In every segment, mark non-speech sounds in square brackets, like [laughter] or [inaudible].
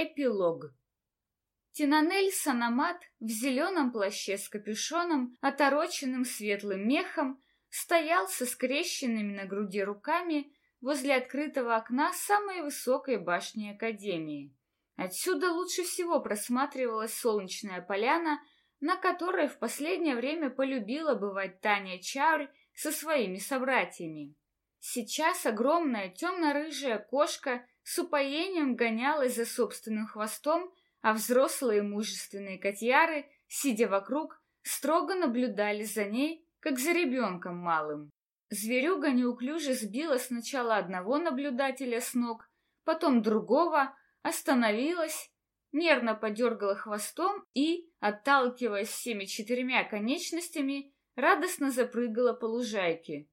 Эпилог. Тинанель Санамат в зеленом плаще с капюшоном, отороченным светлым мехом, стоял со скрещенными на груди руками возле открытого окна самой высокой башни Академии. Отсюда лучше всего просматривалась солнечная поляна, на которой в последнее время полюбила бывать Таня Чаурь со своими собратьями. Сейчас огромная темно-рыжая кошка с упоением гонялась за собственным хвостом, а взрослые мужественные котьяры, сидя вокруг, строго наблюдали за ней, как за ребенком малым. Зверюга неуклюже сбила сначала одного наблюдателя с ног, потом другого, остановилась, нервно подергала хвостом и, отталкиваясь всеми четырьмя конечностями, радостно запрыгала по лужайке.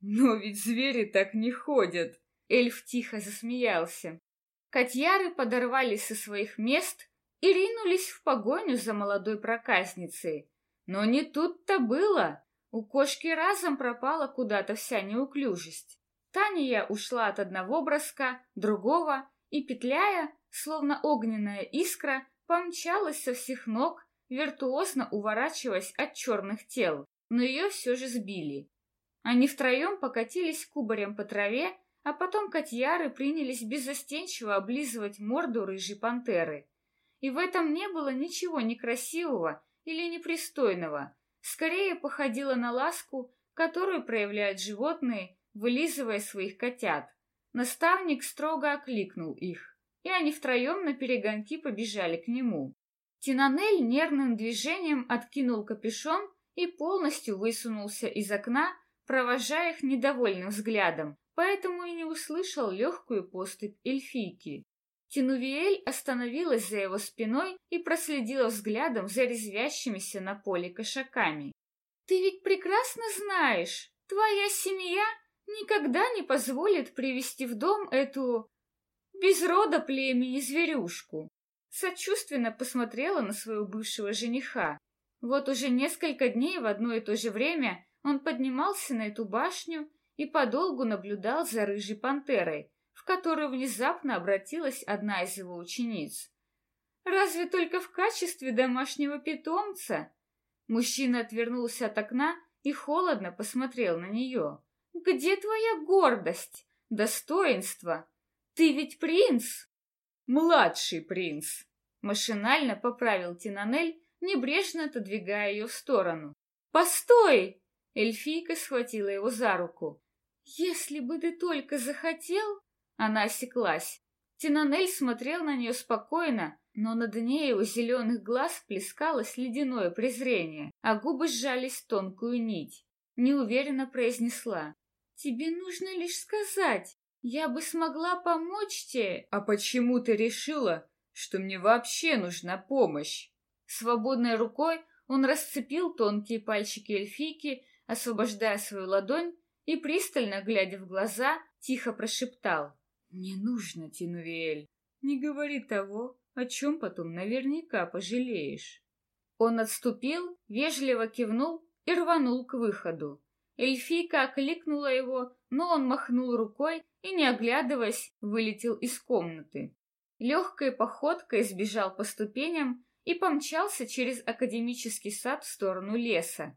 «Но ведь звери так не ходят!» Эльф тихо засмеялся. Котьяры подорвались со своих мест и ринулись в погоню за молодой проказницей. Но не тут-то было. У кошки разом пропала куда-то вся неуклюжесть. Таня ушла от одного броска, другого, и, петляя, словно огненная искра, помчалась со всех ног, виртуозно уворачиваясь от черных тел, но ее все же сбили. Они втроем покатились кубарем по траве, а потом котьяры принялись беззастенчиво облизывать морду рыжей пантеры. И в этом не было ничего некрасивого или непристойного, скорее походило на ласку, которую проявляют животные, вылизывая своих котят. Наставник строго окликнул их, и они втроем на перегонки побежали к нему. Тинанель нервным движением откинул капюшон и полностью высунулся из окна, провожая их недовольным взглядом, поэтому и не услышал легкую поступь эльфийки. Тинувиэль остановилась за его спиной и проследила взглядом за резвящимися на поле кошаками. «Ты ведь прекрасно знаешь, твоя семья никогда не позволит привести в дом эту без рода племени зверюшку». Сочувственно посмотрела на своего бывшего жениха. Вот уже несколько дней в одно и то же время он поднимался на эту башню и подолгу наблюдал за рыжей пантерой, в которую внезапно обратилась одна из его учениц. «Разве только в качестве домашнего питомца?» Мужчина отвернулся от окна и холодно посмотрел на нее. «Где твоя гордость, достоинство? Ты ведь принц!» «Младший принц!» Машинально поправил Тинанель, небрежно отодвигая ее в сторону. «Постой!» Эльфийка схватила его за руку. «Если бы ты только захотел...» Она осеклась. Тинанель смотрел на нее спокойно, но на дне его зеленых глаз плескалось ледяное презрение, а губы сжались в тонкую нить. Неуверенно произнесла. «Тебе нужно лишь сказать. Я бы смогла помочь тебе». «А почему ты решила, что мне вообще нужна помощь?» Свободной рукой он расцепил тонкие пальчики эльфийки освобождая свою ладонь и, пристально глядя в глаза, тихо прошептал. «Не нужно, Тинувиэль, не говори того, о чем потом наверняка пожалеешь». Он отступил, вежливо кивнул и рванул к выходу. Эльфийка окликнула его, но он махнул рукой и, не оглядываясь, вылетел из комнаты. Легкой походкой сбежал по ступеням и помчался через академический сад в сторону леса,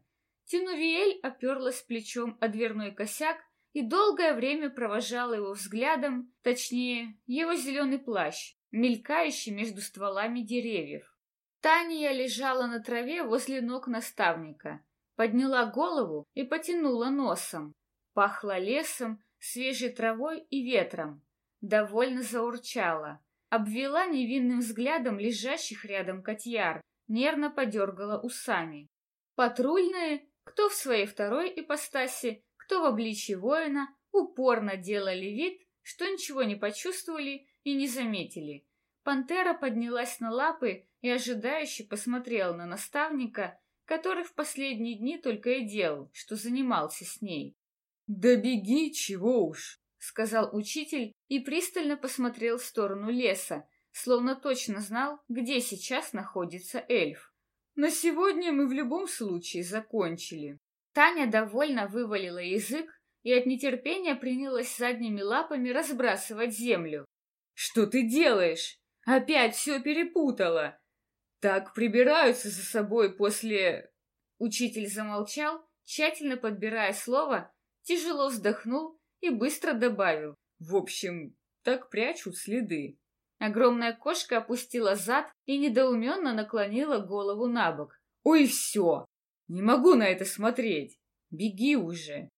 Тинувиэль оперлась плечом о дверной косяк и долгое время провожала его взглядом, точнее, его зеленый плащ, мелькающий между стволами деревьев. Таня лежала на траве возле ног наставника, подняла голову и потянула носом. Пахло лесом, свежей травой и ветром. Довольно заурчала. Обвела невинным взглядом лежащих рядом котьяр, нервно подергала усами. Патрульные кто в своей второй ипостаси, кто в обличии воина, упорно делали вид, что ничего не почувствовали и не заметили. Пантера поднялась на лапы и ожидающе посмотрела на наставника, который в последние дни только и делал, что занимался с ней. «Да беги, чего уж!» — сказал учитель и пристально посмотрел в сторону леса, словно точно знал, где сейчас находится эльф. На сегодня мы в любом случае закончили. Таня довольно вывалила язык и от нетерпения принялась задними лапами разбрасывать землю. «Что ты делаешь? Опять все перепутала. Так прибираются за собой после... Учитель замолчал, тщательно подбирая слово, тяжело вздохнул и быстро добавил. В общем, так прячут следы. Огромная кошка опустила зад и недоуменно наклонила голову на бок. «Ой, все! Не могу на это смотреть! Беги уже!»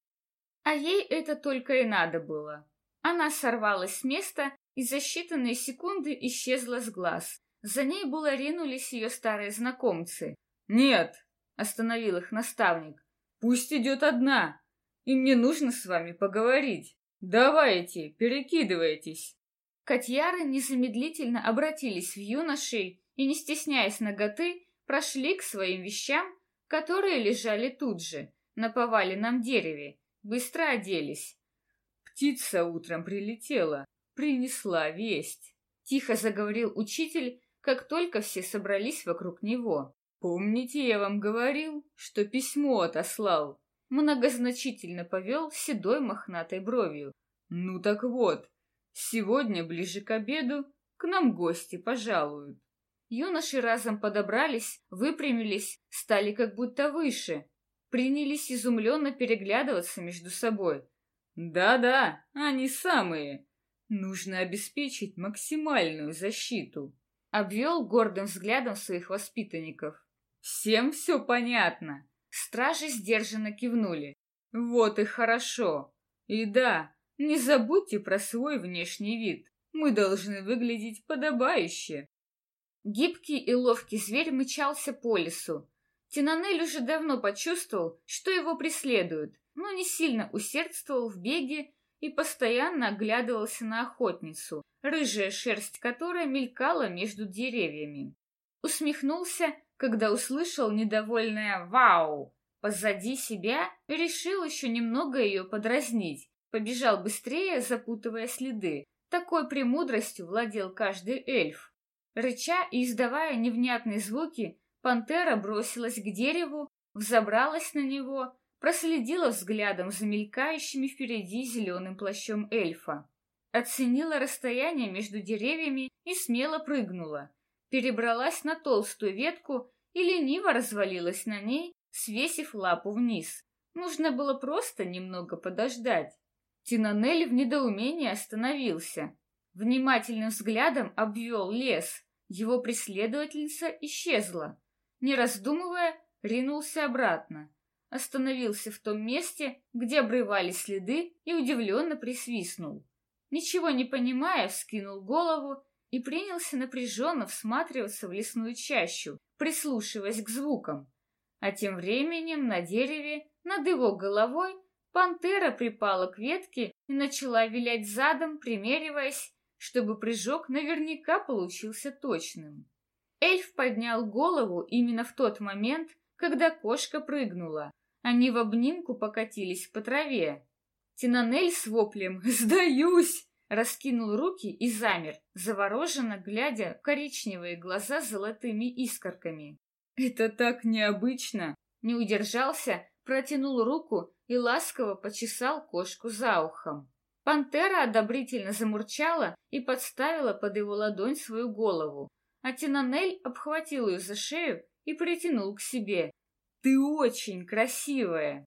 А ей это только и надо было. Она сорвалась с места и за считанные секунды исчезла с глаз. За ней было ринулись ее старые знакомцы. «Нет!» — остановил их наставник. «Пусть идет одна, и мне нужно с вами поговорить. Давайте, перекидывайтесь!» Котьяры незамедлительно обратились в юношей и, не стесняясь ноготы, прошли к своим вещам, которые лежали тут же, на поваленном дереве, быстро оделись. Птица утром прилетела, принесла весть. Тихо заговорил учитель, как только все собрались вокруг него. «Помните, я вам говорил, что письмо отослал?» Многозначительно повел седой мохнатой бровью. «Ну так вот, сегодня, ближе к обеду, к нам гости пожалуют». Юноши разом подобрались, выпрямились, стали как будто выше, принялись изумленно переглядываться между собой. «Да-да, они самые. Нужно обеспечить максимальную защиту», — обвел гордым взглядом своих воспитанников. «Всем все понятно». Стражи сдержанно кивнули. «Вот и хорошо. И да, не забудьте про свой внешний вид. Мы должны выглядеть подобающе». Гибкий и ловкий зверь мчался по лесу. Тинанель уже давно почувствовал, что его преследуют, но не сильно усердствовал в беге и постоянно оглядывался на охотницу, рыжая шерсть которой мелькала между деревьями. Усмехнулся, когда услышал недовольное «Вау!» позади себя и решил еще немного ее подразнить. Побежал быстрее, запутывая следы. Такой премудростью владел каждый эльф. Рыча и издавая невнятные звуки, пантера бросилась к дереву, взобралась на него, проследила взглядом за мелькающими впереди зеленым плащом эльфа. Оценила расстояние между деревьями и смело прыгнула. Перебралась на толстую ветку и лениво развалилась на ней, свесив лапу вниз. Нужно было просто немного подождать. Тинанель в недоумении остановился. Внимательным взглядом обвел лес. Его преследовательница исчезла. Не раздумывая, ринулся обратно. Остановился в том месте, где обрывались следы, и удивленно присвистнул. Ничего не понимая, вскинул голову и принялся напряженно всматриваться в лесную чащу, прислушиваясь к звукам. А тем временем на дереве над его головой пантера припала к ветке и начала вилять задом, примериваясь, чтобы прыжок наверняка получился точным. Эльф поднял голову именно в тот момент, когда кошка прыгнула. Они в обнимку покатились по траве. Тинанель с воплем [laughs] «Сдаюсь!» раскинул руки и замер, завороженно глядя в коричневые глаза с золотыми искорками. «Это так необычно!» Не удержался, протянул руку и ласково почесал кошку за ухом. Пантера одобрительно замурчала и подставила под его ладонь свою голову, а Тинанель обхватил ее за шею и притянул к себе. «Ты очень красивая!»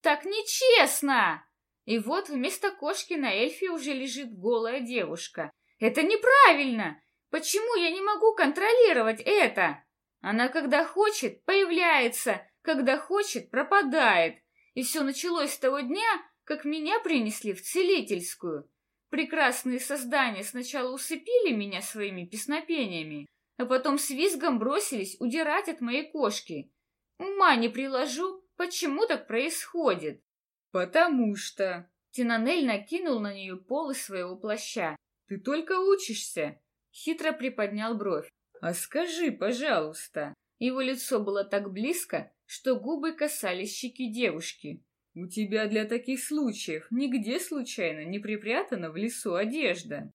«Так нечестно!» И вот вместо кошки на эльфе уже лежит голая девушка. «Это неправильно! Почему я не могу контролировать это?» Она, когда хочет, появляется, когда хочет, пропадает. И все началось с того дня, как меня принесли в целительскую. Прекрасные создания сначала усыпили меня своими песнопениями, а потом с визгом бросились удирать от моей кошки. Ума не приложу, почему так происходит. Потому что... Тинанель накинул на нее полы своего плаща. Ты только учишься. Хитро приподнял бровь. А скажи, пожалуйста. Его лицо было так близко, что губы касались щеки девушки. У тебя для таких случаев нигде случайно не припрятана в лесу одежда.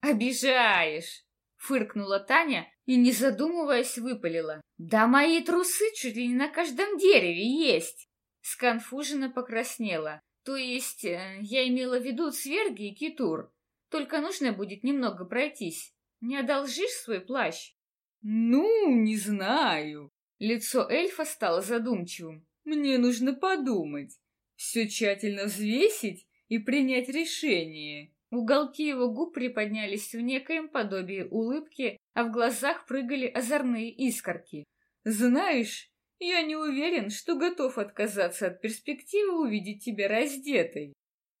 Обижаешь, фыркнула Таня и, не задумываясь, выпалила. Да мои трусы чуть ли не на каждом дереве есть. Сконфуженно покраснела. То есть, э, я имела в виду сверги и китур. Только нужно будет немного пройтись. Не одолжишь свой плащ? Ну, не знаю. Лицо эльфа стало задумчивым. Мне нужно подумать, все тщательно взвесить и принять решение. Уголки его губ приподнялись в некоем подобии улыбки, а в глазах прыгали озорные искорки. «Знаешь, я не уверен, что готов отказаться от перспективы увидеть тебя раздетой».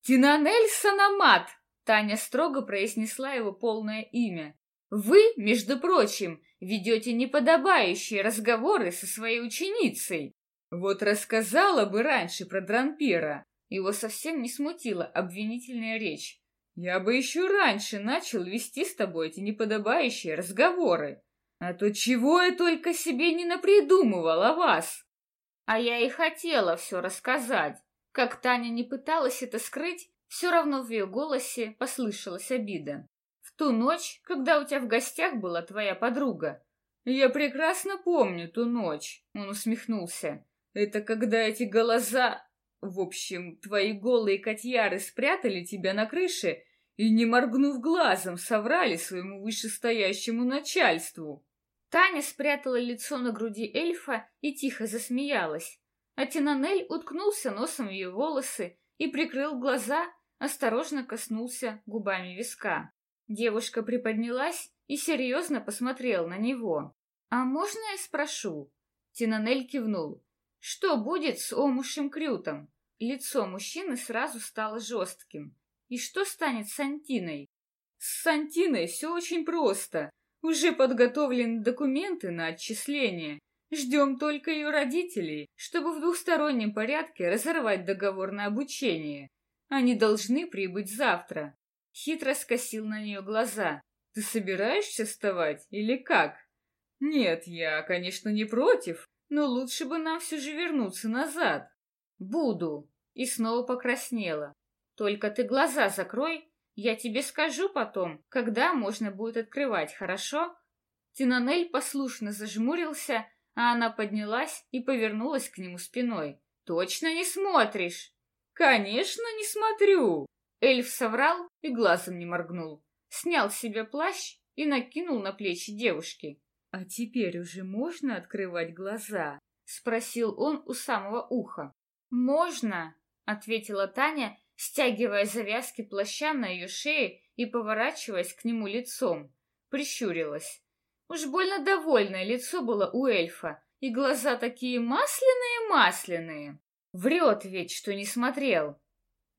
«Тинанель Санамат!» — Таня строго произнесла его полное имя. «Вы, между прочим, ведете неподобающие разговоры со своей ученицей». «Вот рассказала бы раньше про Дранпера». Его совсем не смутила обвинительная речь. Я бы еще раньше начал вести с тобой эти неподобающие разговоры. А то чего я только себе не напридумывал о вас. А я и хотела все рассказать. Как Таня не пыталась это скрыть, все равно в ее голосе послышалась обида. Ту ночь, когда у тебя в гостях была твоя подруга. Я прекрасно помню ту ночь, он усмехнулся. Это когда эти глаза... В общем, твои голые котьяры спрятали тебя на крыше и, не моргнув глазом, соврали своему вышестоящему начальству. Таня спрятала лицо на груди эльфа и тихо засмеялась, а Тинанель уткнулся носом в ее волосы и прикрыл глаза, осторожно коснулся губами виска. Девушка приподнялась и серьезно посмотрела на него. «А можно я спрошу?» Тинанель кивнул. «Что будет с омушем Крютом?» Лицо мужчины сразу стало жестким. И что станет с Антиной? С Сантиной все очень просто. Уже подготовлены документы на отчисление. Ждем только ее родителей, чтобы в двухстороннем порядке разорвать договор на обучение. Они должны прибыть завтра. Хитро скосил на нее глаза. Ты собираешься вставать или как? Нет, я, конечно, не против, но лучше бы нам все же вернуться назад. Буду. И снова покраснела. Только ты глаза закрой, я тебе скажу потом, когда можно будет открывать, хорошо? Тинанель послушно зажмурился, а она поднялась и повернулась к нему спиной. Точно не смотришь? Конечно, не смотрю. Эльф соврал и глазом не моргнул. Снял с себя плащ и накинул на плечи девушки. «А теперь уже можно открывать глаза?» — спросил он у самого уха. «Можно», — ответила Таня стягивая завязки плаща на ее шее и поворачиваясь к нему лицом. Прищурилась. Уж больно довольное лицо было у эльфа, и глаза такие масляные-масляные. Врет ведь, что не смотрел.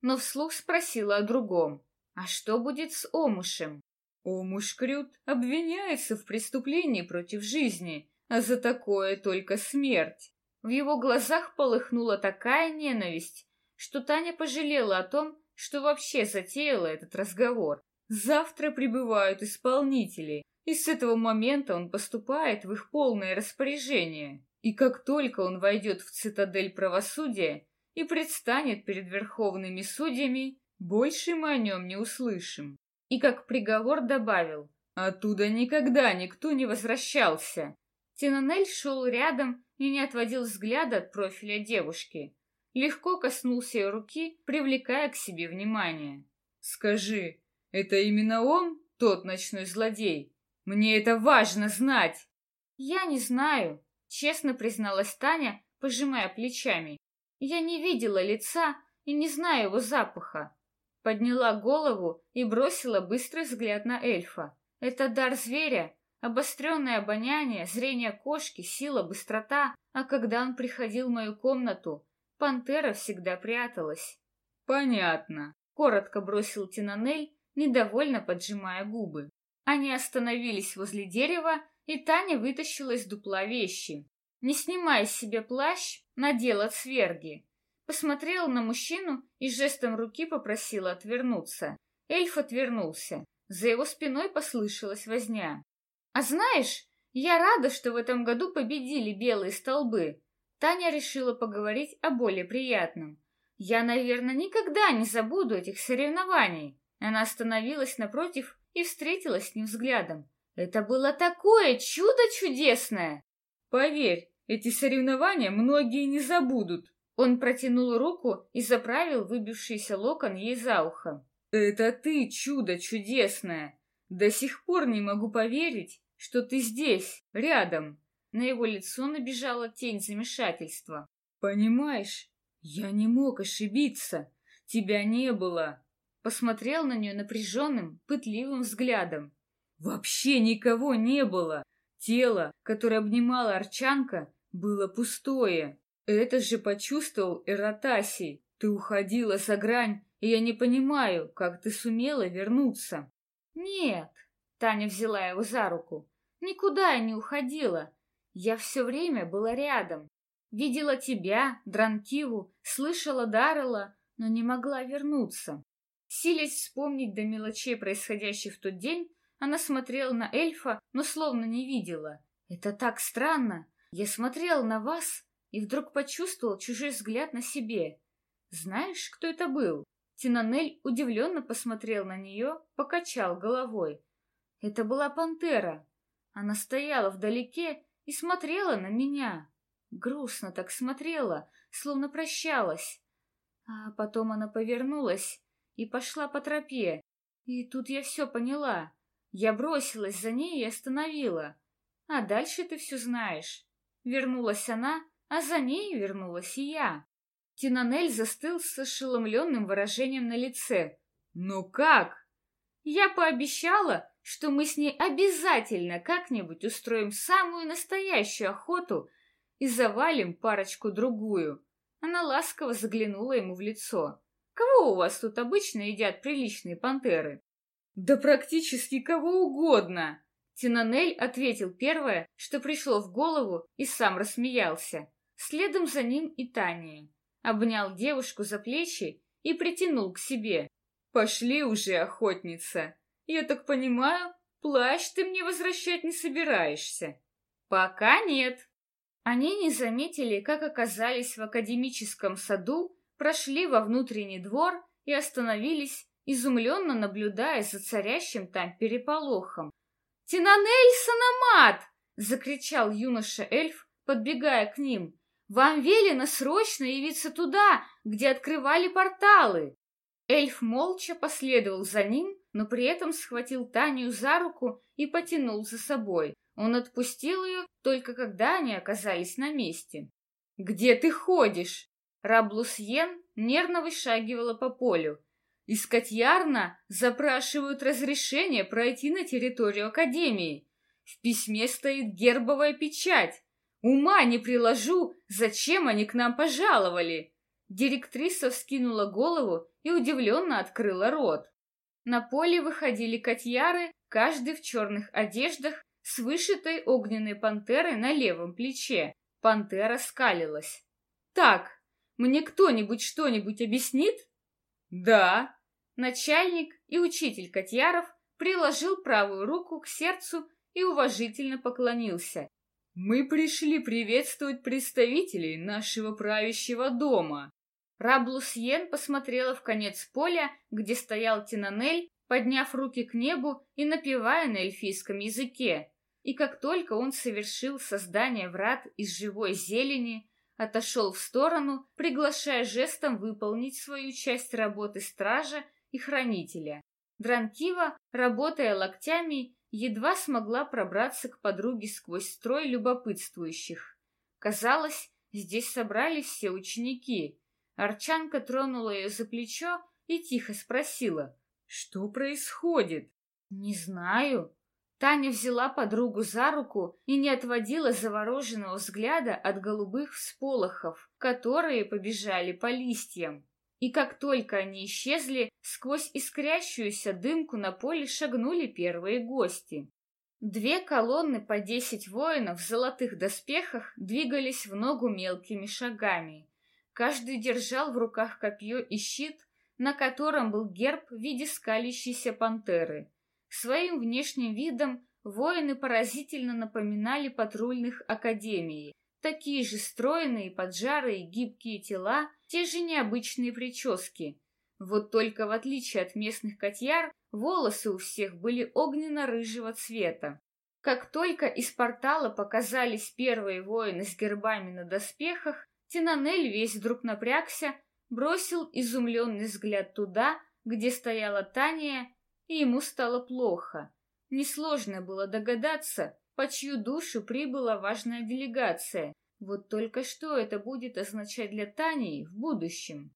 Но вслух спросила о другом. А что будет с Омушем? Омуш Крют обвиняется в преступлении против жизни, а за такое только смерть. В его глазах полыхнула такая ненависть, что Таня пожалела о том, что вообще затеяла этот разговор. Завтра прибывают исполнители, и с этого момента он поступает в их полное распоряжение. И как только он войдет в цитадель правосудия и предстанет перед верховными судьями, больше мы о нем не услышим. И как приговор добавил, оттуда никогда никто не возвращался. Тинанель шел рядом и не отводил взгляда от профиля девушки легко коснулся ее руки, привлекая к себе внимание. «Скажи, это именно он, тот ночной злодей? Мне это важно знать!» «Я не знаю», — честно призналась Таня, пожимая плечами. «Я не видела лица и не знаю его запаха». Подняла голову и бросила быстрый взгляд на эльфа. «Это дар зверя, обостренное обоняние, зрение кошки, сила, быстрота. А когда он приходил в мою комнату, Пантера всегда пряталась. Понятно. Коротко бросил Тинанель, недовольно поджимая губы. Они остановились возле дерева, и Таня вытащила из дупла вещи. Не снимая с себя плащ, надела цверги. Посмотрела на мужчину и жестом руки попросила отвернуться. Эльф отвернулся. За его спиной послышалась возня. «А знаешь, я рада, что в этом году победили белые столбы. Таня решила поговорить о более приятном. «Я, наверное, никогда не забуду этих соревнований». Она остановилась напротив и встретилась с ним взглядом. «Это было такое чудо чудесное!» «Поверь, эти соревнования многие не забудут». Он протянул руку и заправил выбившийся локон ей за ухо. «Это ты чудо чудесное! До сих пор не могу поверить, что ты здесь, рядом. На его лицо набежала тень замешательства. Понимаешь, я не мог ошибиться. Тебя не было. Посмотрел на нее напряженным, пытливым взглядом. Вообще никого не было. Тело, которое обнимала Арчанка, было пустое. Это же почувствовал Эратасий. Ты уходила за грань, и я не понимаю, как ты сумела вернуться. Нет, Таня взяла его за руку. Никуда я не уходила. Я все время была рядом. Видела тебя, Дранкиву, слышала Даррела, но не могла вернуться. Силясь вспомнить до мелочей происходящих в тот день, она смотрела на эльфа, но словно не видела. Это так странно. Я смотрела на вас и вдруг почувствовал чужой взгляд на себе. Знаешь, кто это был? Тинанель удивленно посмотрел на нее, покачал головой. Это была пантера. Она стояла вдалеке и смотрела на меня. Грустно так смотрела, словно прощалась. А потом она повернулась и пошла по тропе. И тут я все поняла. Я бросилась за ней и остановила. А дальше ты все знаешь. Вернулась она, а за ней вернулась и я. Тинанель застыл с ошеломленным выражением на лице. «Ну как?» «Я пообещала, что мы с ней обязательно как-нибудь устроим самую настоящую охоту и завалим парочку-другую». Она ласково заглянула ему в лицо. «Кого у вас тут обычно едят приличные пантеры?» «Да практически кого угодно!» Тинанель ответил первое, что пришло в голову, и сам рассмеялся. Следом за ним и Таня обнял девушку за плечи и притянул к себе. «Пошли уже, охотница! Я так понимаю, плащ ты мне возвращать не собираешься?» «Пока нет». Они не заметили, как оказались в академическом саду, прошли во внутренний двор и остановились, изумленно наблюдая за царящим там переполохом. «Тинанель Санамат!» — закричал юноша-эльф, подбегая к ним. Вам велено срочно явиться туда, где открывали порталы. Эльф молча последовал за ним, но при этом схватил Таню за руку и потянул за собой. Он отпустил ее только когда они оказались на месте. «Где ты ходишь?» Раблусьен нервно вышагивала по полю. Из Котьярна запрашивают разрешение пройти на территорию Академии. В письме стоит гербовая печать. Ума не приложу, зачем они к нам пожаловали. Директриса вскинула голову и удивленно открыла рот. На поле выходили котьяры, каждый в черных одеждах, с вышитой огненной пантерой на левом плече. Пантера скалилась. «Так, мне кто-нибудь что-нибудь объяснит?» «Да». Начальник и учитель котьяров приложил правую руку к сердцу и уважительно поклонился. Мы пришли приветствовать представителей нашего правящего дома. Раблусьен посмотрела в конец поля, где стоял Тинанель, подняв руки к небу и напевая на эльфийском языке. И как только он совершил создание врат из живой зелени, отошел в сторону, приглашая жестом выполнить свою часть работы стража и хранителя. Дранкива, работая локтями, едва смогла пробраться к подруге сквозь строй любопытствующих. Казалось, здесь собрались все ученики. Арчанка тронула ее за плечо и тихо спросила, что происходит? Не знаю. Таня взяла подругу за руку и не отводила завороженного взгляда от голубых всполохов, которые побежали по листьям. И как только они исчезли, сквозь искрящуюся дымку на поле шагнули первые гости. Две колонны по десять воинов в золотых доспехах двигались в ногу мелкими шагами. Каждый держал в руках копье и щит, на котором был герб в виде скалящейся пантеры. Своим внешним видом воины поразительно напоминали патрульных академии. Такие же стройные, поджарые, гибкие тела, те же необычные прически. Вот только в отличие от местных котьяр, волосы у всех были огненно-рыжего цвета. Как только из портала показались первые воины с гербами на доспехах, Тинанель весь вдруг напрягся, бросил изумленный взгляд туда, где стояла Таня, и ему стало плохо. Несложно было догадаться, по чью душу прибыла важная делегация. Вот только что это будет означать для Тани в будущем.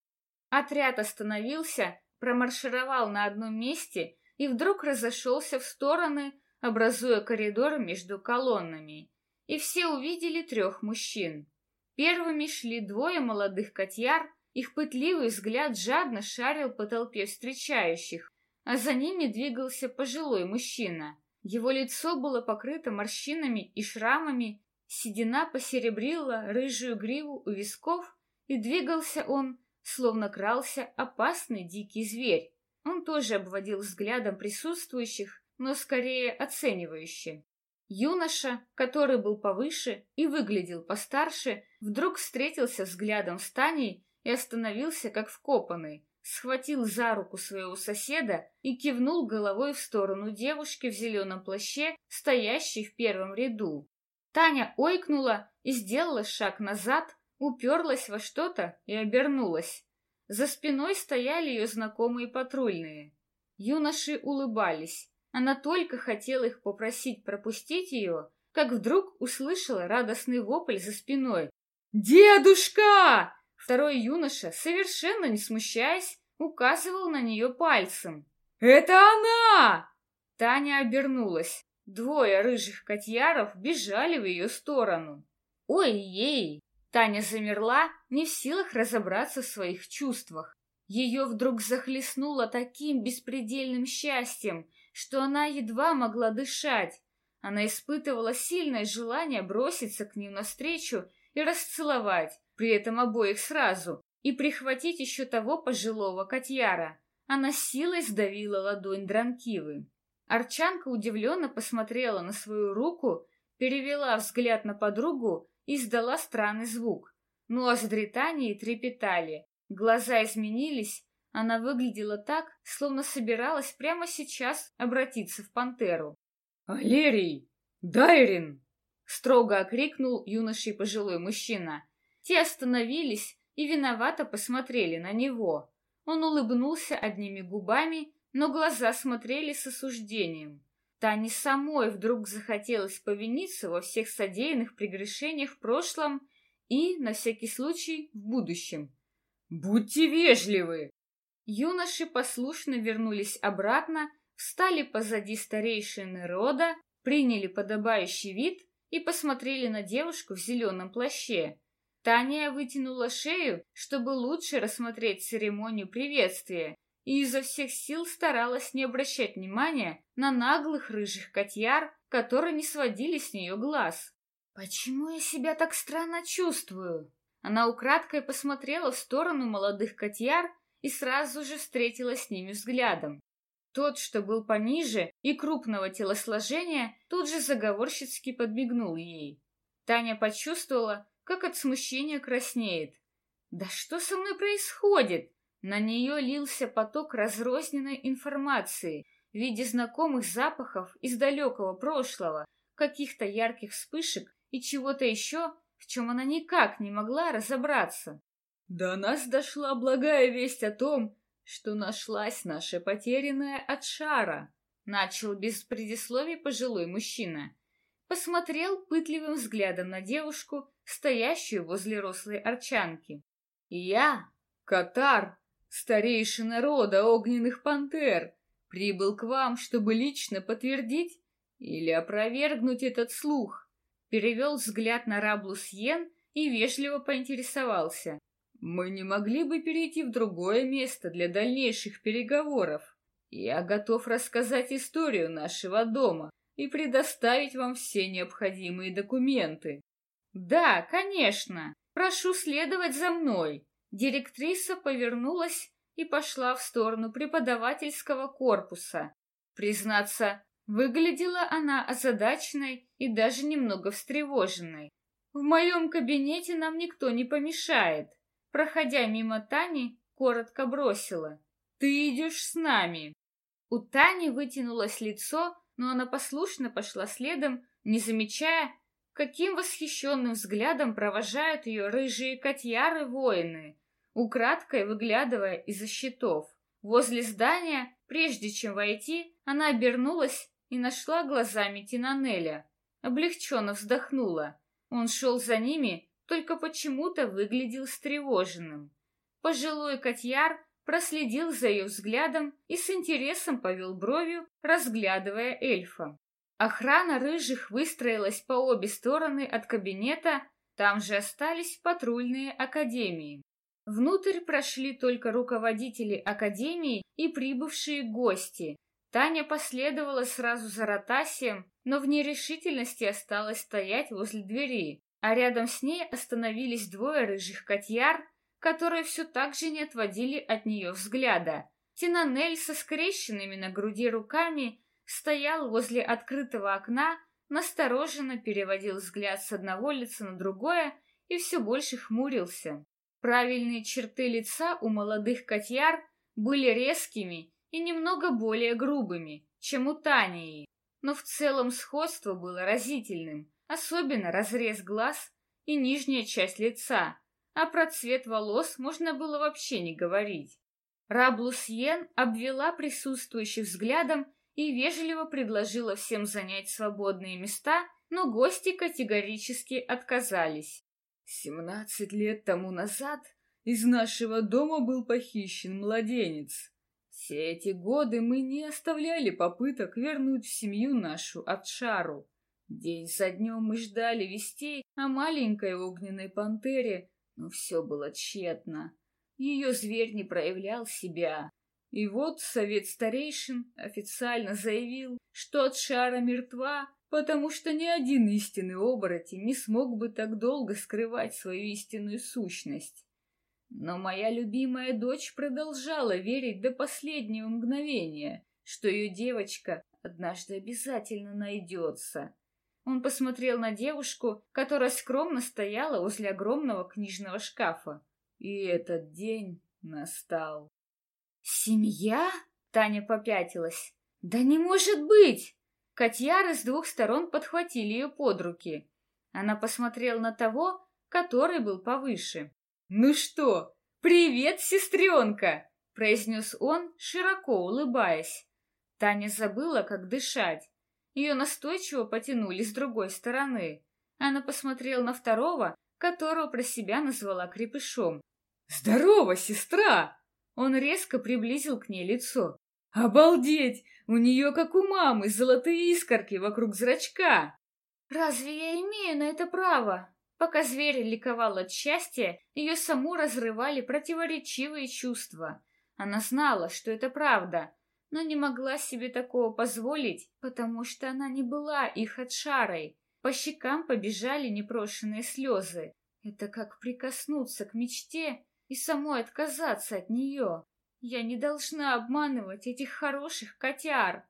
Отряд остановился, промаршировал на одном месте и вдруг разошелся в стороны, образуя коридор между колоннами. И все увидели трех мужчин. Первыми шли двое молодых котяр, их пытливый взгляд жадно шарил по толпе встречающих, а за ними двигался пожилой мужчина. Его лицо было покрыто морщинами и шрамами, седина посеребрила рыжую гриву у висков, и двигался он, словно крался опасный дикий зверь. Он тоже обводил взглядом присутствующих, но скорее оценивающе. Юноша, который был повыше и выглядел постарше, вдруг встретился взглядом с Таней и остановился как вкопанный, схватил за руку своего соседа и кивнул головой в сторону девушки в зеленом плаще, стоящей в первом ряду. Таня ойкнула и сделала шаг назад, уперлась во что-то и обернулась. За спиной стояли ее знакомые патрульные. Юноши улыбались. Она только хотела их попросить пропустить ее, как вдруг услышала радостный вопль за спиной. «Дедушка!» Второй юноша, совершенно не смущаясь, указывал на нее пальцем. «Это она!» Таня обернулась. Двое рыжих котьяров бежали в ее сторону. «Ой-ей!» Таня замерла, не в силах разобраться в своих чувствах. Ее вдруг захлестнуло таким беспредельным счастьем, что она едва могла дышать. Она испытывала сильное желание броситься к ним навстречу и расцеловать, при этом обоих сразу, и прихватить еще того пожилого котьяра. Она силой сдавила ладонь Дранкивы. Арчанка удивленно посмотрела на свою руку, перевела взгляд на подругу и издала странный звук. Ноздри Тании трепетали, глаза изменились, она выглядела так, словно собиралась прямо сейчас обратиться в пантеру. «Алерий! Дайрин!» — строго окрикнул юношей пожилой мужчина. Те остановились и виновато посмотрели на него. Он улыбнулся одними губами, но глаза смотрели с осуждением. Тане самой вдруг захотелось повиниться во всех содеянных прегрешениях в прошлом и, на всякий случай, в будущем. «Будьте вежливы!» Юноши послушно вернулись обратно, встали позади старейшины рода, приняли подобающий вид и посмотрели на девушку в зеленом плаще. Таня вытянула шею, чтобы лучше рассмотреть церемонию приветствия, и изо всех сил старалась не обращать внимания на наглых рыжих котьяр, которые не сводили с нее глаз. «Почему я себя так странно чувствую?» Она украдкой посмотрела в сторону молодых котьяр и сразу же встретилась с ними взглядом. Тот, что был пониже и крупного телосложения, тут же заговорщицки подмигнул ей. Таня почувствовала, как от смущения краснеет. Да что со мной происходит? На нее лился поток разрозненной информации в виде знакомых запахов из далекого прошлого, каких-то ярких вспышек и чего-то еще, в чем она никак не могла разобраться. До нас дошла благая весть о том, что нашлась наша потерянная от шара, начал без предисловий пожилой мужчина. Посмотрел пытливым взглядом на девушку, стоящую возле рослой арчанки. «Я, Катар, старейшина рода огненных пантер, прибыл к вам, чтобы лично подтвердить или опровергнуть этот слух». Перевел взгляд на Раблу Сьен и вежливо поинтересовался. «Мы не могли бы перейти в другое место для дальнейших переговоров? Я готов рассказать историю нашего дома и предоставить вам все необходимые документы. «Да, конечно. Прошу следовать за мной». Директриса повернулась и пошла в сторону преподавательского корпуса. Признаться, выглядела она озадаченной и даже немного встревоженной. «В моем кабинете нам никто не помешает». Проходя мимо Тани, коротко бросила. «Ты идешь с нами». У Тани вытянулось лицо, но она послушно пошла следом, не замечая, Каким восхищенным взглядом провожают ее рыжие котьяры-воины, украдкой выглядывая из-за щитов. Возле здания, прежде чем войти, она обернулась и нашла глазами Тинанеля. Облегченно вздохнула. Он шел за ними, только почему-то выглядел встревоженным. Пожилой котьяр проследил за ее взглядом и с интересом повел бровью, разглядывая эльфа. Охрана рыжих выстроилась по обе стороны от кабинета, там же остались патрульные академии. Внутрь прошли только руководители академии и прибывшие гости. Таня последовала сразу за Ротасием, но в нерешительности осталась стоять возле двери, а рядом с ней остановились двое рыжих котьяр, которые все так же не отводили от нее взгляда. Тинанель со скрещенными на груди руками стоял возле открытого окна, настороженно переводил взгляд с одного лица на другое и все больше хмурился. Правильные черты лица у молодых котьяр были резкими и немного более грубыми, чем у Тании, но в целом сходство было разительным, особенно разрез глаз и нижняя часть лица, а про цвет волос можно было вообще не говорить. Раблусьен обвела присутствующих взглядом и вежливо предложила всем занять свободные места, но гости категорически отказались. Семнадцать лет тому назад из нашего дома был похищен младенец. Все эти годы мы не оставляли попыток вернуть в семью нашу Атшару. День за днем мы ждали вестей о маленькой огненной пантере, но все было тщетно. Ее зверь не проявлял себя. И вот совет старейшин официально заявил, что Атшара мертва, потому что ни один истинный оборотень не смог бы так долго скрывать свою истинную сущность. Но моя любимая дочь продолжала верить до последнего мгновения, что ее девочка однажды обязательно найдется. Он посмотрел на девушку, которая скромно стояла возле огромного книжного шкафа. И этот день настал. «Семья?» — Таня попятилась. «Да не может быть!» Котьяры с двух сторон подхватили ее под руки. Она посмотрела на того, который был повыше. «Ну что, привет, сестренка!» — произнес он, широко улыбаясь. Таня забыла, как дышать. Ее настойчиво потянули с другой стороны. Она посмотрела на второго, которого про себя назвала крепышом. «Здорово, сестра!» Он резко приблизил к ней лицо. «Обалдеть! У нее, как у мамы, золотые искорки вокруг зрачка!» «Разве я имею на это право?» Пока зверь ликовал от счастья, ее саму разрывали противоречивые чувства. Она знала, что это правда, но не могла себе такого позволить, потому что она не была их отшарой. По щекам побежали непрошенные слезы. Это как прикоснуться к мечте и самой отказаться от нее. Я не должна обманывать этих хороших котяр.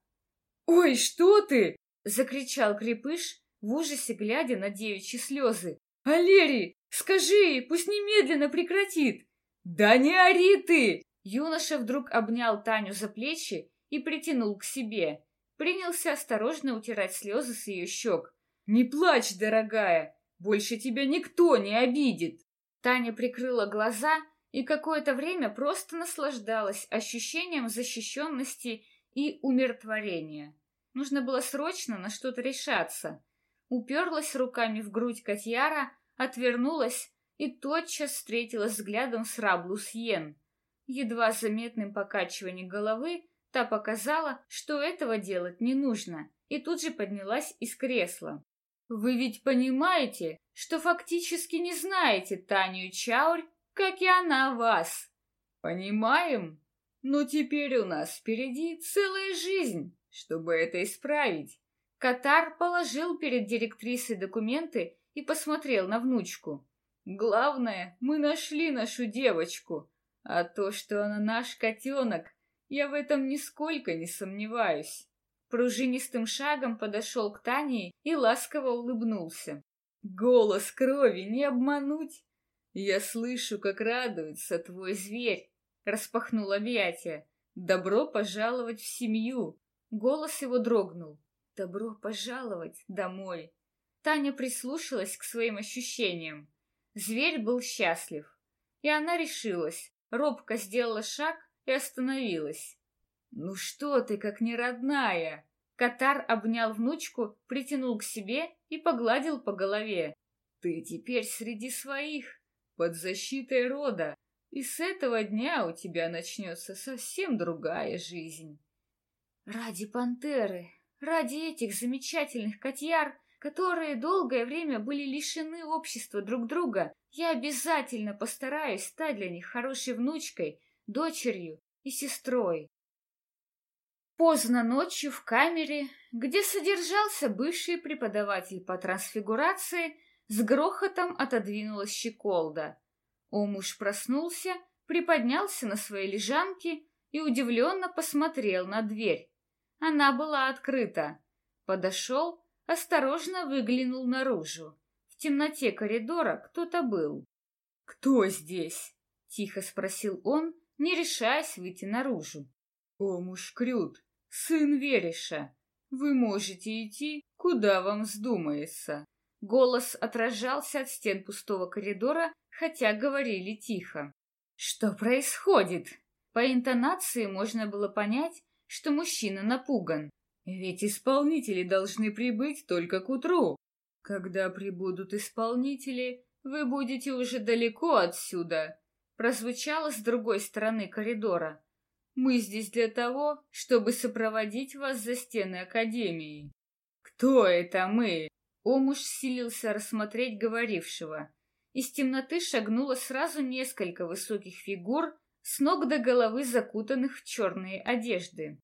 «Ой, что ты!» — закричал Крепыш, в ужасе глядя на девичьи слезы. «Алери, скажи, пусть немедленно прекратит!» «Да не ори ты!» Юноша вдруг обнял Таню за плечи и притянул к себе. Принялся осторожно утирать слезы с ее щек. «Не плачь, дорогая! Больше тебя никто не обидит!» Таня прикрыла глаза и какое-то время просто наслаждалась ощущением защищенности и умиротворения. Нужно было срочно на что-то решаться. Уперлась руками в грудь Катьяра, отвернулась и тотчас встретилась взглядом с Раблус Йен. Едва заметным покачиванием головы та показала, что этого делать не нужно, и тут же поднялась из кресла. «Вы ведь понимаете, что фактически не знаете Таню Чаурь как и она вас. Понимаем? Но теперь у нас впереди целая жизнь, чтобы это исправить. Катар положил перед директрисой документы и посмотрел на внучку. Главное, мы нашли нашу девочку, а то, что она наш котенок, я в этом нисколько не сомневаюсь. Пружинистым шагом подошел к Тане и ласково улыбнулся. Голос крови не обмануть. «Я слышу, как радуется твой зверь!» — распахнул объятия. «Добро пожаловать в семью!» Голос его дрогнул. «Добро пожаловать домой!» Таня прислушалась к своим ощущениям. Зверь был счастлив. И она решилась, робко сделала шаг и остановилась. «Ну что ты, как не родная?» Катар обнял внучку, притянул к себе и погладил по голове. «Ты теперь среди своих, под защитой рода, и с этого дня у тебя начнется совсем другая жизнь». «Ради пантеры, ради этих замечательных котяр, которые долгое время были лишены общества друг друга, я обязательно постараюсь стать для них хорошей внучкой, дочерью и сестрой. Поздно ночью в камере, где содержался бывший преподаватель по трансфигурации, с грохотом отодвинулась щеколда. Омуж проснулся, приподнялся на своей лежанке и удивленно посмотрел на дверь. Она была открыта. Подошел, осторожно выглянул наружу. В темноте коридора кто-то был. «Кто здесь?» — тихо спросил он, не решаясь выйти наружу. «О, мушкрют, сын Вериша, вы можете идти, куда вам вздумается». Голос отражался от стен пустого коридора, хотя говорили тихо. «Что происходит?» По интонации можно было понять, что мужчина напуган. Ведь исполнители должны прибыть только к утру. Когда прибудут исполнители, вы будете уже далеко отсюда. Прозвучало с другой стороны коридора. Мы здесь для того, чтобы сопроводить вас за стены Академии. Кто это мы? Омуш силился рассмотреть говорившего. Из темноты шагнуло сразу несколько высоких фигур, с ног до головы закутанных в черные одежды.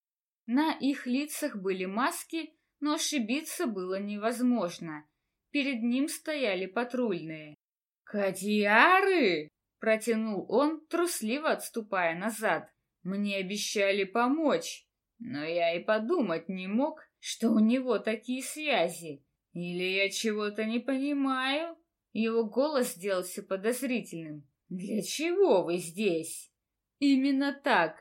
На их лицах были маски, но ошибиться было невозможно. Перед ним стояли патрульные. «Кадьяры!» — протянул он, трусливо отступая назад. «Мне обещали помочь, но я и подумать не мог, что у него такие связи. Или я чего-то не понимаю?» Его голос сделался подозрительным. «Для чего вы здесь?» «Именно так.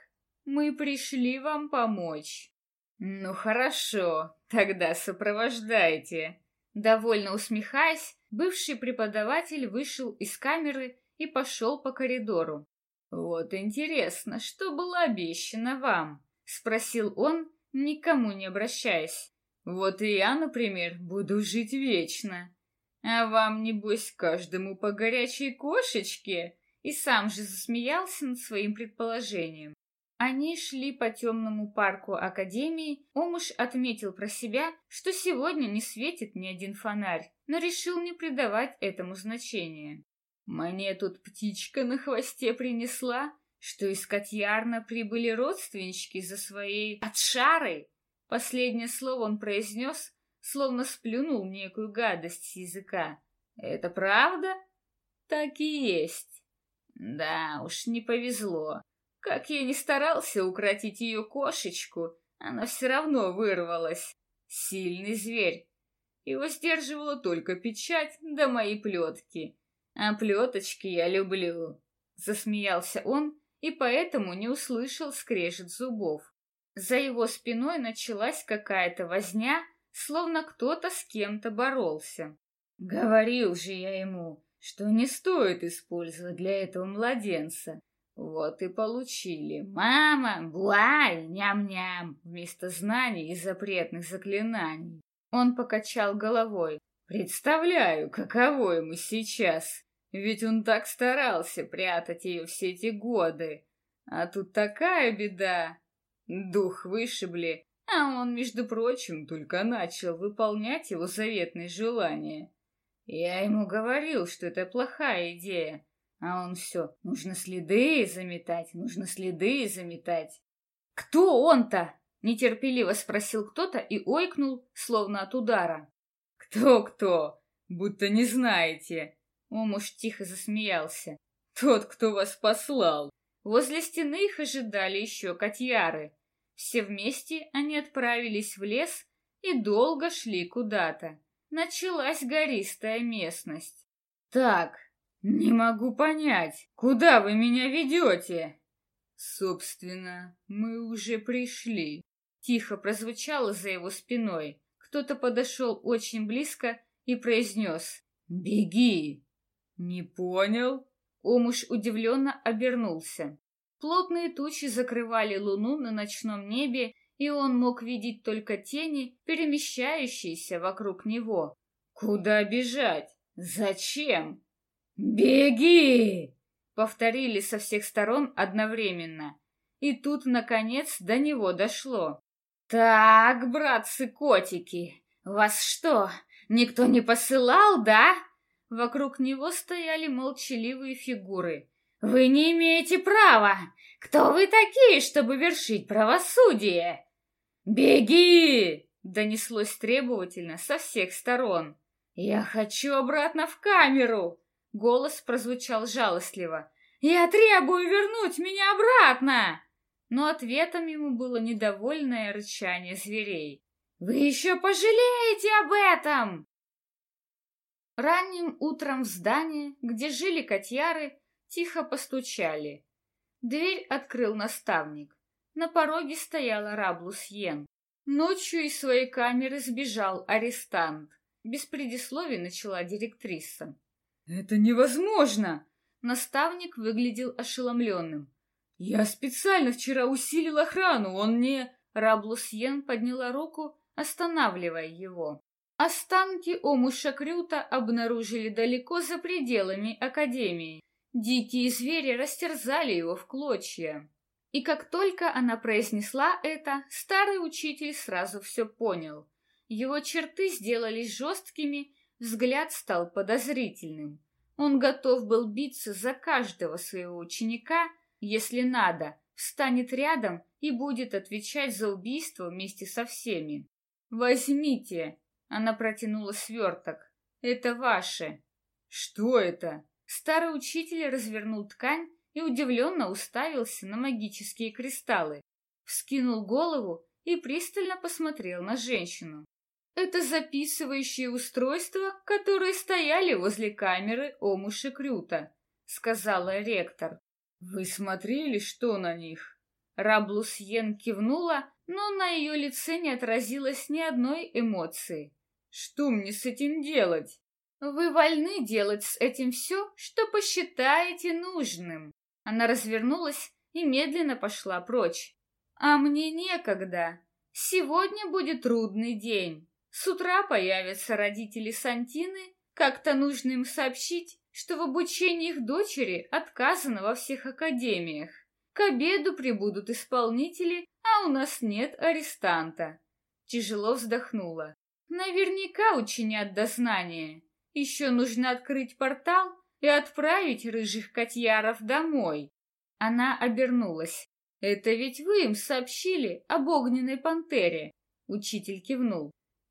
Мы пришли вам помочь. Ну хорошо, тогда сопровождайте. Довольно усмехаясь, бывший преподаватель вышел из камеры и пошел по коридору. Вот интересно, что было обещано вам? Спросил он, никому не обращаясь. Вот и я, например, буду жить вечно. А вам, небось, каждому по горячей кошечке? И сам же засмеялся над своим предположением. Они шли по темному парку Академии. Омуш отметил про себя, что сегодня не светит ни один фонарь, но решил не придавать этому значения. «Мне тут птичка на хвосте принесла, что из Котьярна прибыли родственнички за своей отшарой». Последнее слово он произнес, словно сплюнул некую гадость с языка. «Это правда?» «Так и есть». «Да уж, не повезло. Как я не старался укротить ее кошечку, она все равно вырвалась. Сильный зверь. Его сдерживала только печать да мои плетки. А плеточки я люблю. Засмеялся он и поэтому не услышал скрежет зубов. За его спиной началась какая-то возня, словно кто-то с кем-то боролся. Говорил же я ему, что не стоит использовать для этого младенца. Вот и получили. Мама, блай, ням-ням, вместо знаний и запретных заклинаний. Он покачал головой. Представляю, каково ему сейчас. Ведь он так старался прятать ее все эти годы. А тут такая беда. Дух вышибли, а он, между прочим, только начал выполнять его заветные желания. Я ему говорил, что это плохая идея, а он все, нужно следы заметать, нужно следы заметать. «Кто он-то?» — нетерпеливо спросил кто-то и ойкнул, словно от удара. «Кто-кто? Будто не знаете!» Омуш тихо засмеялся. «Тот, кто вас послал!» Возле стены их ожидали еще котьяры. Все вместе они отправились в лес и долго шли куда-то. Началась гористая местность. «Так, «Не могу понять, куда вы меня ведете?» «Собственно, мы уже пришли», — тихо прозвучало за его спиной. Кто-то подошел очень близко и произнес «Беги!» «Не понял?» Омуш удивленно обернулся. Плотные тучи закрывали луну на ночном небе, и он мог видеть только тени, перемещающиеся вокруг него. «Куда бежать? Зачем?» «Беги!» — повторили со всех сторон одновременно. И тут, наконец, до него дошло. «Так, братцы-котики, вас что, никто не посылал, да?» Вокруг него стояли молчаливые фигуры. «Вы не имеете права! Кто вы такие, чтобы вершить правосудие?» «Беги!» — донеслось требовательно со всех сторон. «Я хочу обратно в камеру!» — голос прозвучал жалостливо. «Я требую вернуть меня обратно!» Но ответом ему было недовольное рычание зверей. «Вы еще пожалеете об этом!» Ранним утром в здание, где жили котяры, тихо постучали. Дверь открыл наставник. На пороге стояла Раблус Йен. Ночью из своей камеры сбежал арестант. Без предисловий начала директриса. «Это невозможно!» Наставник выглядел ошеломленным. «Я специально вчера усилил охрану, он не...» Раблус Йен подняла руку, останавливая его. Останки Омуша Крюта обнаружили далеко за пределами Академии. Дикие звери растерзали его в клочья. И как только она произнесла это, старый учитель сразу все понял. Его черты сделались жесткими, взгляд стал подозрительным. Он готов был биться за каждого своего ученика, если надо, встанет рядом и будет отвечать за убийство вместе со всеми. «Возьмите!» Она протянула сверток. «Это ваше». «Что это?» Старый учитель развернул ткань и удивленно уставился на магические кристаллы. Вскинул голову и пристально посмотрел на женщину. Это записывающие устройства, которые стояли возле камеры Омуши Крюта, сказала ректор. Вы смотрели, что на них? Раблус Йен кивнула, но на ее лице не отразилось ни одной эмоции. Что мне с этим делать? Вы вольны делать с этим все, что посчитаете нужным. Она развернулась и медленно пошла прочь. А мне некогда. Сегодня будет трудный день. С утра появятся родители Сантины. Как-то нужно им сообщить, что в обучении их дочери отказано во всех академиях. К обеду прибудут исполнители, а у нас нет арестанта. Тяжело вздохнула. Наверняка учинят дознание. Еще нужно открыть портал и отправить рыжих котьяров домой. Она обернулась. «Это ведь вы им сообщили об огненной пантере?» Учитель кивнул.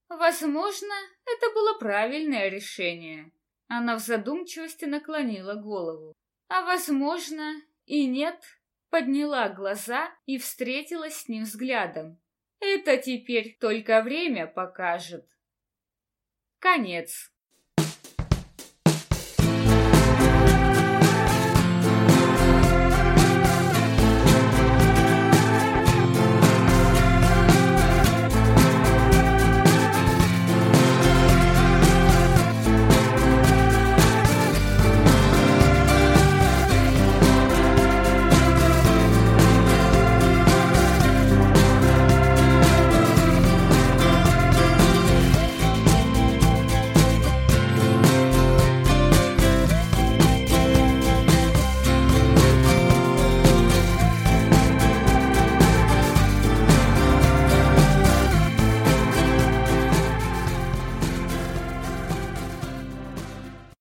«Возможно, это было правильное решение». Она в задумчивости наклонила голову. «А возможно, и нет». Подняла глаза и встретилась с ним взглядом. Это теперь только время покажет. Конец.